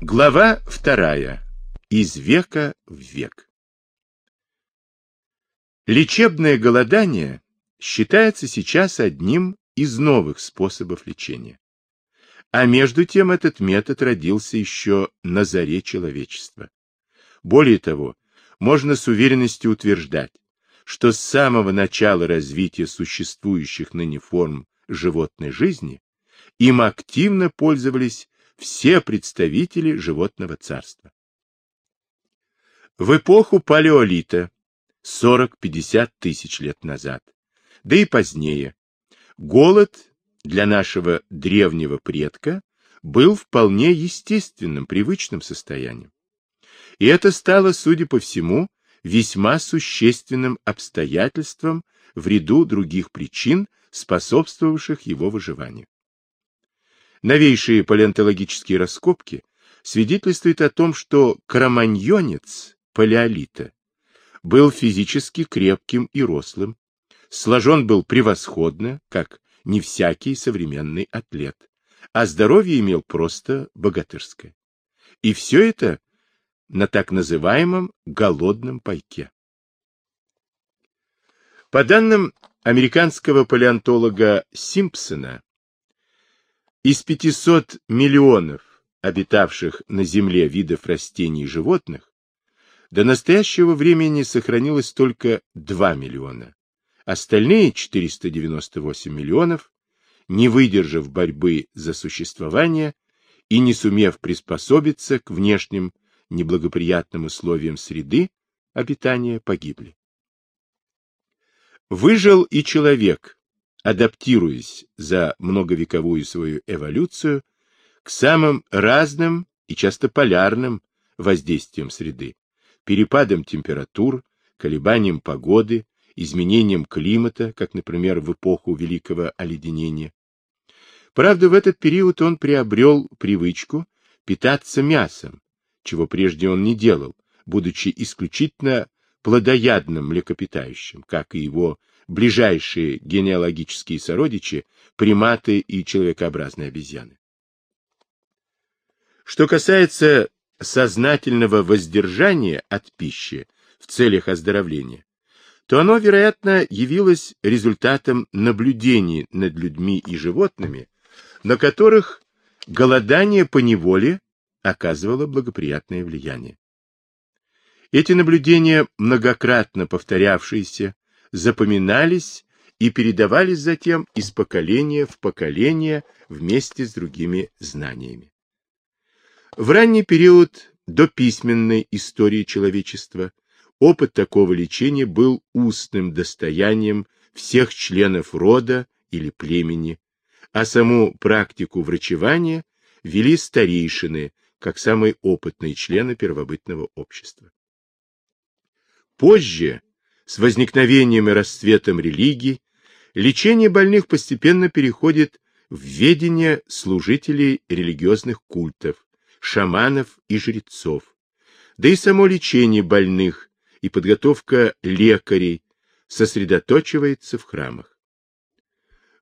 Глава вторая. Из века в век. Лечебное голодание считается сейчас одним из новых способов лечения. А между тем этот метод родился еще на заре человечества. Более того, можно с уверенностью утверждать, что с самого начала развития существующих ныне форм животной жизни им активно пользовались все представители животного царства. В эпоху палеолита, 40-50 тысяч лет назад, да и позднее, голод для нашего древнего предка был вполне естественным, привычным состоянием. И это стало, судя по всему, весьма существенным обстоятельством в ряду других причин, способствовавших его выживанию. Новейшие палеонтологические раскопки свидетельствуют о том, что кроманьонец палеолита был физически крепким и рослым, сложен был превосходно, как не всякий современный атлет, а здоровье имел просто богатырское. И все это на так называемом голодном пайке. По данным американского палеонтолога Симпсона, из 500 миллионов обитавших на Земле видов растений и животных, до настоящего времени сохранилось только 2 миллиона. Остальные 498 миллионов, не выдержав борьбы за существование и не сумев приспособиться к внешним неблагоприятным условиям среды обитания, погибли. Выжил и человек, адаптируясь за многовековую свою эволюцию к самым разным и часто полярным воздействиям среды, перепадам температур, колебаниям погоды, изменениям климата, как, например, в эпоху Великого Оледенения. Правда, в этот период он приобрел привычку питаться мясом, чего прежде он не делал, будучи исключительно плодоядным млекопитающим, как и его ближайшие генеалогические сородичи, приматы и человекообразные обезьяны. Что касается сознательного воздержания от пищи в целях оздоровления, то оно, вероятно, явилось результатом наблюдений над людьми и животными, на которых голодание по неволе оказывало благоприятное влияние. Эти наблюдения, многократно повторявшиеся, запоминались и передавались затем из поколения в поколение вместе с другими знаниями. В ранний период до письменной истории человечества опыт такого лечения был устным достоянием всех членов рода или племени, а саму практику врачевания вели старейшины, как самые опытные члены первобытного общества. Позже с возникновением и расцветом религий, лечение больных постепенно переходит в ведение служителей религиозных культов, шаманов и жрецов, да и само лечение больных и подготовка лекарей сосредоточивается в храмах.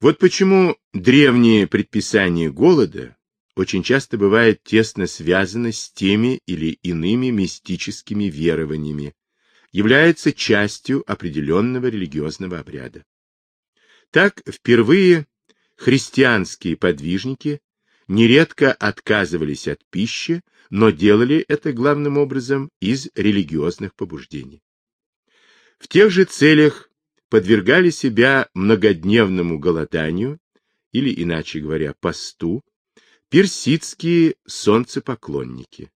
Вот почему древние предписания голода очень часто бывают тесно связаны с теми или иными мистическими верованиями, является частью определенного религиозного обряда. Так, впервые христианские подвижники нередко отказывались от пищи, но делали это главным образом из религиозных побуждений. В тех же целях подвергали себя многодневному голоданию, или, иначе говоря, посту, персидские солнцепоклонники.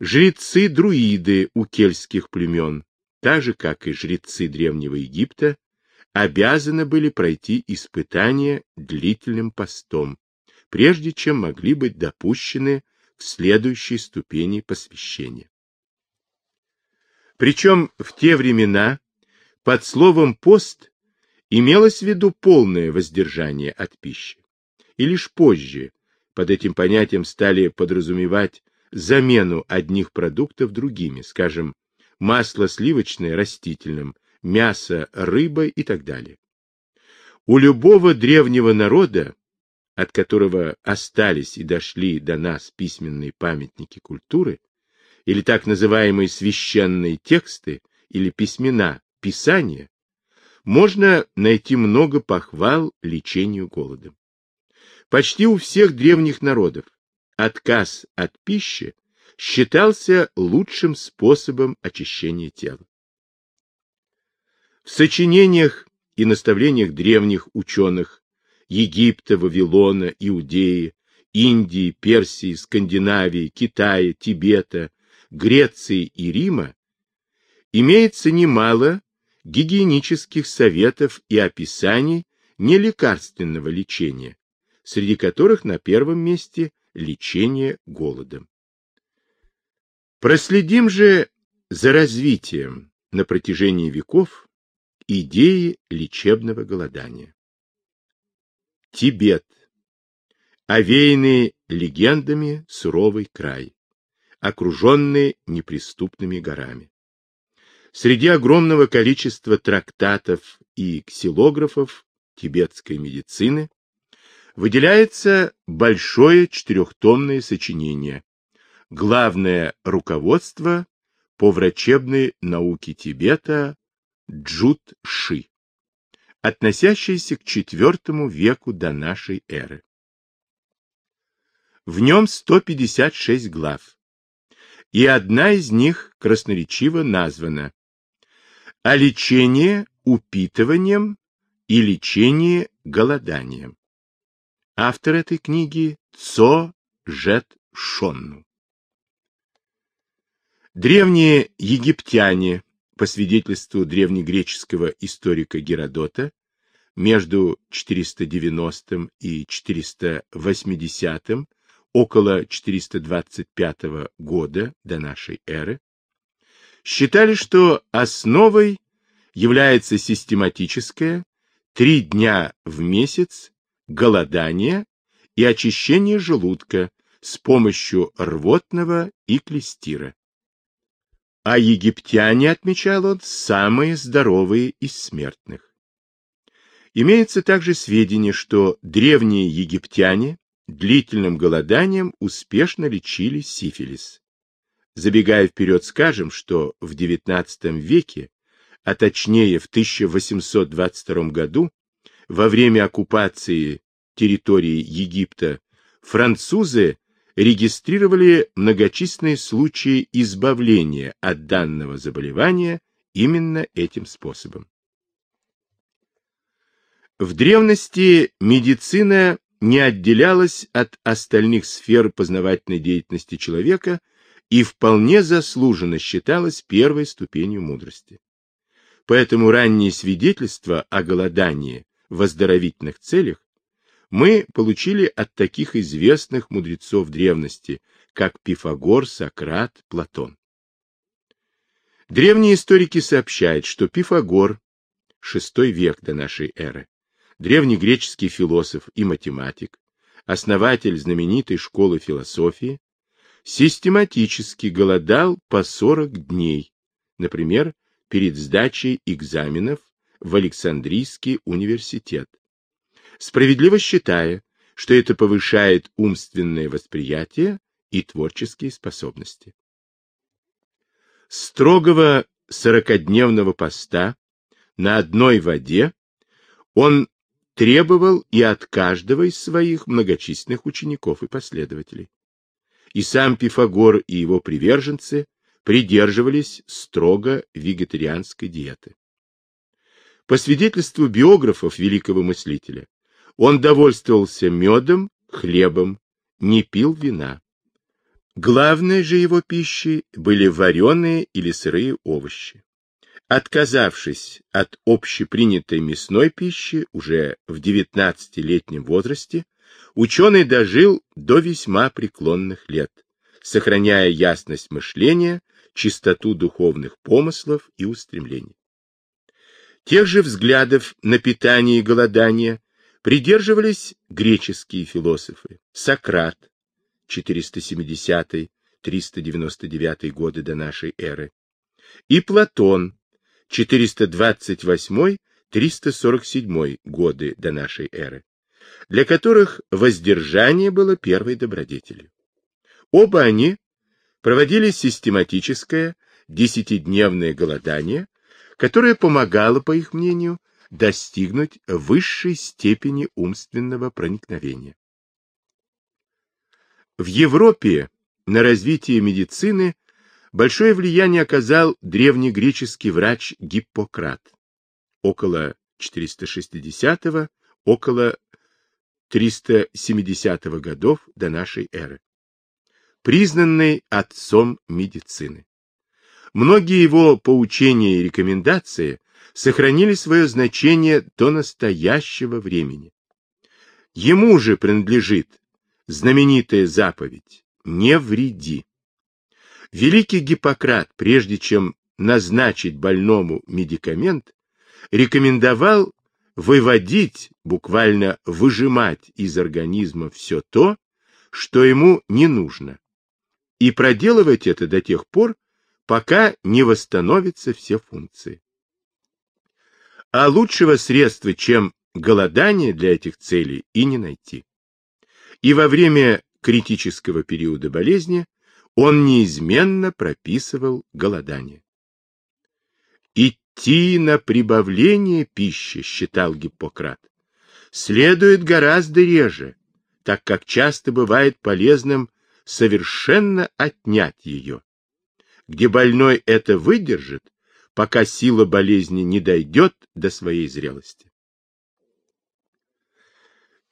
Жрецы-друиды у кельтских племен, так же, как и жрецы Древнего Египта, обязаны были пройти испытание длительным постом, прежде чем могли быть допущены к следующей ступени посвящения. Причем в те времена под словом «пост» имелось в виду полное воздержание от пищи, и лишь позже под этим понятием стали подразумевать замену одних продуктов другими, скажем, масло сливочное растительным, мясо рыбой и так далее. У любого древнего народа от которого остались и дошли до нас письменные памятники культуры, или так называемые священные тексты, или письмена, писания, можно найти много похвал лечению голодом. Почти у всех древних народов отказ от пищи считался лучшим способом очищения тела. В сочинениях и наставлениях древних ученых Египта, Вавилона, Иудеи, Индии, Персии, Скандинавии, Китая, Тибета, Греции и Рима имеется немало гигиенических советов и описаний нелекарственного лечения, среди которых на первом месте лечение голодом. Проследим же за развитием на протяжении веков идеи лечебного голодания. Тибет. Овеянный легендами суровый край, окруженный неприступными горами. Среди огромного количества трактатов и ксилографов тибетской медицины выделяется большое четырехтомное сочинение «Главное руководство по врачебной науке Тибета Джут-Ши», относящееся к IV веку до нашей эры. В нем 156 глав, и одна из них красноречиво названа «О лечении упитыванием и лечении голоданием». Автор этой книги Цо Жет Шонну. Древние египтяне, по свидетельству древнегреческого историка Геродота, между 490 и 480, около 425 года до нашей эры, считали, что основой является систематическое три дня в месяц голодание и очищение желудка с помощью рвотного и клестира. А египтяне, отмечал он, самые здоровые из смертных. Имеется также сведения, что древние египтяне длительным голоданием успешно лечили сифилис. Забегая вперед, скажем, что в XIX веке, а точнее в 1822 году, во время оккупации территории Египта французы регистрировали многочисленные случаи избавления от данного заболевания именно этим способом. В древности медицина не отделялась от остальных сфер познавательной деятельности человека и вполне заслуженно считалась первой ступенью мудрости. Поэтому ранние свидетельства о голодании в оздоровительных целях, мы получили от таких известных мудрецов древности, как Пифагор, Сократ, Платон. Древние историки сообщают, что Пифагор, VI век до нашей эры, древнегреческий философ и математик, основатель знаменитой школы философии, систематически голодал по 40 дней, например, перед сдачей экзаменов в Александрийский университет, справедливо считая, что это повышает умственное восприятие и творческие способности. Строгого сорокодневного поста на одной воде он требовал и от каждого из своих многочисленных учеников и последователей. И сам Пифагор и его приверженцы придерживались строго вегетарианской диеты. По свидетельству биографов великого мыслителя, он довольствовался медом, хлебом, не пил вина. Главной же его пищей были вареные или сырые овощи. Отказавшись от общепринятой мясной пищи уже в 19-летнем возрасте, ученый дожил до весьма преклонных лет, сохраняя ясность мышления, чистоту духовных помыслов и устремлений. Тех же взглядов на питание и голодание придерживались греческие философы Сократ 470-399 годы до нашей эры и Платон 428-347 годы до нашей эры, для которых воздержание было первой добродетелью. Оба они проводили систематическое десятидневное голодание, которое помогало, по их мнению, достигнуть высшей степени умственного проникновения. В Европе на развитие медицины большое влияние оказал древнегреческий врач Гиппократ около 460 около 370 годов до нашей эры, признанный отцом медицины. Многие его поучения и рекомендации сохранили свое значение до настоящего времени. Ему же принадлежит знаменитая заповедь «Не вреди». Великий Гиппократ, прежде чем назначить больному медикамент, рекомендовал выводить, буквально выжимать из организма все то, что ему не нужно, и проделывать это до тех пор, пока не восстановятся все функции. А лучшего средства, чем голодание для этих целей, и не найти. И во время критического периода болезни он неизменно прописывал голодание. Идти на прибавление пищи, считал Гиппократ, следует гораздо реже, так как часто бывает полезным совершенно отнять ее. Где больной это выдержит, пока сила болезни не дойдет до своей зрелости.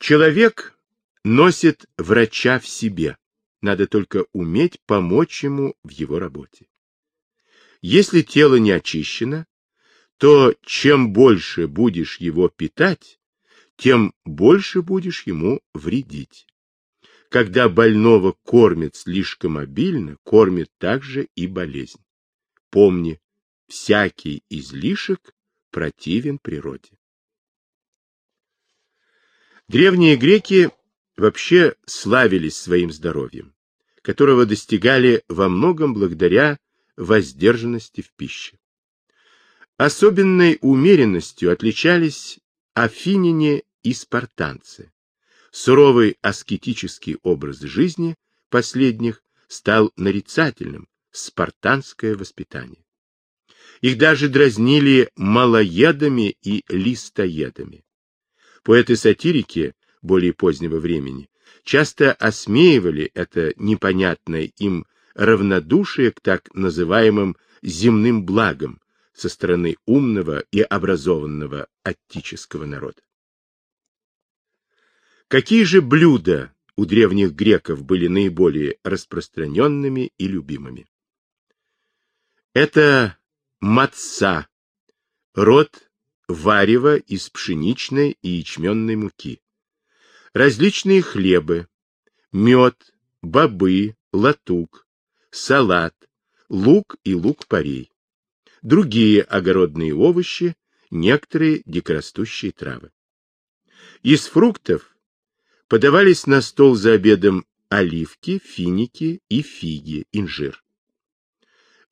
Человек носит врача в себе, надо только уметь помочь ему в его работе. Если тело не очищено, то чем больше будешь его питать, тем больше будешь ему вредить. Когда больного кормят слишком обильно, кормят также и болезнь. Помни, всякий излишек противен природе. Древние греки вообще славились своим здоровьем, которого достигали во многом благодаря воздержанности в пище. Особенной умеренностью отличались афиняне и спартанцы. Суровый аскетический образ жизни последних стал нарицательным, спартанское воспитание. Их даже дразнили малоедами и листоедами. Поэты-сатирики более позднего времени часто осмеивали это непонятное им равнодушие к так называемым земным благам со стороны умного и образованного аттического народа. Какие же блюда у древних греков были наиболее распространенными и любимыми? Это матца, род варева из пшеничной и ячменной муки, различные хлебы, мед, бобы, латук, салат, лук и лук-порей, другие огородные овощи, некоторые дикорастущие травы. Из фруктов подавались на стол за обедом оливки, финики и фиги, инжир.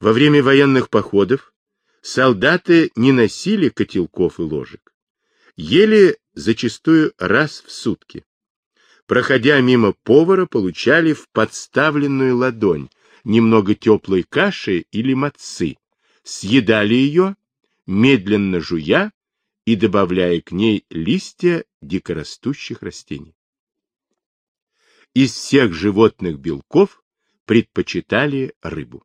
Во время военных походов солдаты не носили котелков и ложек, ели зачастую раз в сутки. Проходя мимо повара, получали в подставленную ладонь немного теплой каши или мацы, съедали ее, медленно жуя и добавляя к ней листья дикорастущих растений. Из всех животных белков предпочитали рыбу.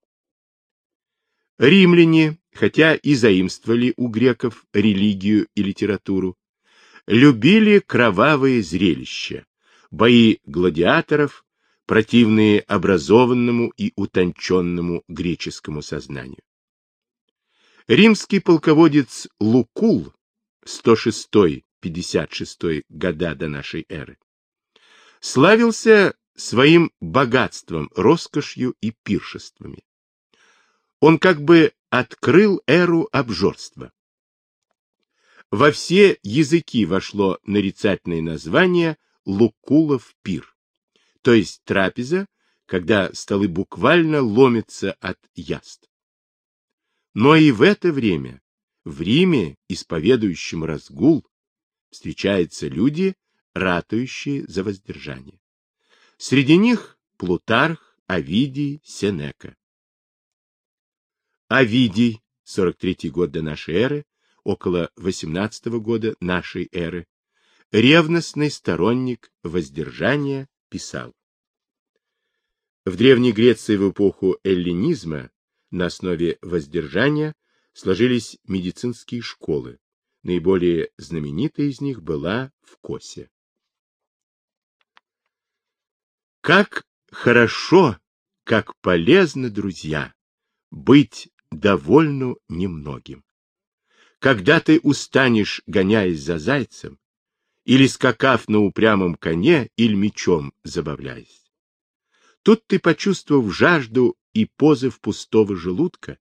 Римляне, хотя и заимствовали у греков религию и литературу, любили кровавые зрелища, бои гладиаторов, противные образованному и утонченному греческому сознанию. Римский полководец Лукул 106-56 года до нашей эры славился своим богатством, роскошью и пиршествами. Он как бы открыл эру обжорства. Во все языки вошло нарицательное название Лукулов пир, то есть трапеза, когда столы буквально ломятся от яств. Но и в это время в Риме, исповедующем разгул, встречаются люди, ратующие за воздержание. Среди них Плутарх, Овидий, Сенека. Овидий, 43 год до нашей эры, около 18 года нашей эры, ревностный сторонник воздержания, писал. В Древней Греции в эпоху эллинизма на основе воздержания сложились медицинские школы. Наиболее знаменитой из них была в Косе. Как хорошо, как полезно, друзья, быть довольно немногим. Когда ты устанешь, гоняясь за зайцем, или скакав на упрямом коне, или мечом забавляясь. Тут ты, почувствовав жажду и позыв пустого желудка,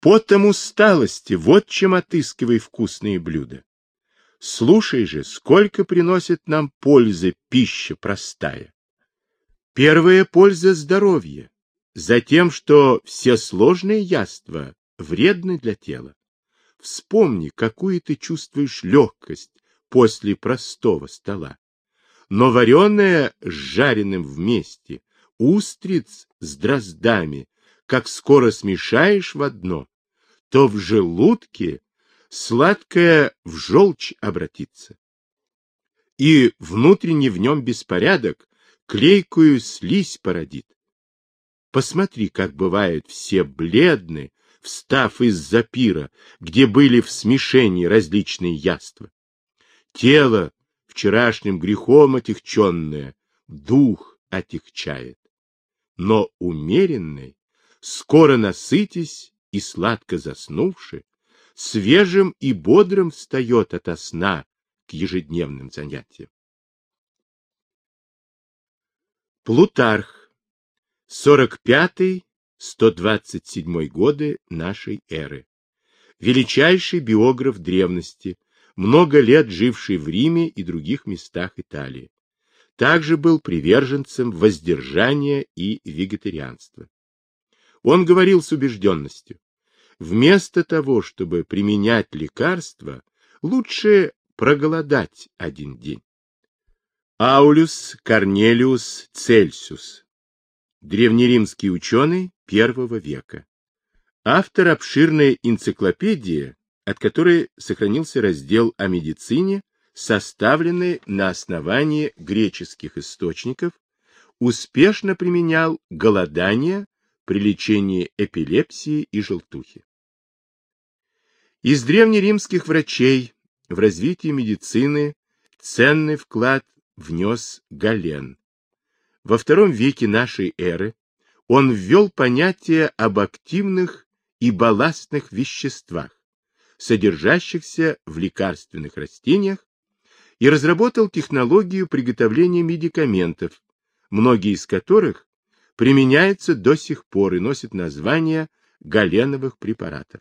потом усталости, вот чем отыскивай вкусные блюда. Слушай же, сколько приносит нам пользы пища простая. Первая польза – здоровье, затем, что все сложные яства вредны для тела. Вспомни, какую ты чувствуешь легкость после простого стола. Но вареное с жареным вместе, устриц с дроздами, как скоро смешаешь в одно, то в желудке сладкое в желчь обратится. И внутренний в нем беспорядок клейкую слизь породит. Посмотри, как бывают все бледны, встав из запира, где были в смешении различные яства. Тело, вчерашним грехом отягченное, дух отягчает. Но умеренный, скоро насытясь и сладко заснувши, свежим и бодрым встает ото сна к ежедневным занятиям. Плутарх. 45-127 годы нашей эры. Величайший биограф древности, много лет живший в Риме и других местах Италии. Также был приверженцем воздержания и вегетарианства. Он говорил с убежденностью, вместо того, чтобы применять лекарства, лучше проголодать один день. Аулюс Корнелиус Цельсиус, древнеримский ученый первого века. Автор обширной энциклопедии, от которой сохранился раздел о медицине, составленный на основании греческих источников, успешно применял голодание при лечении эпилепсии и желтухи. Из древнеримских врачей в развитие медицины ценный вклад внес Гален. Во втором веке нашей эры он ввел понятие об активных и балластных веществах, содержащихся в лекарственных растениях, и разработал технологию приготовления медикаментов, многие из которых применяются до сих пор и носят название галеновых препаратов.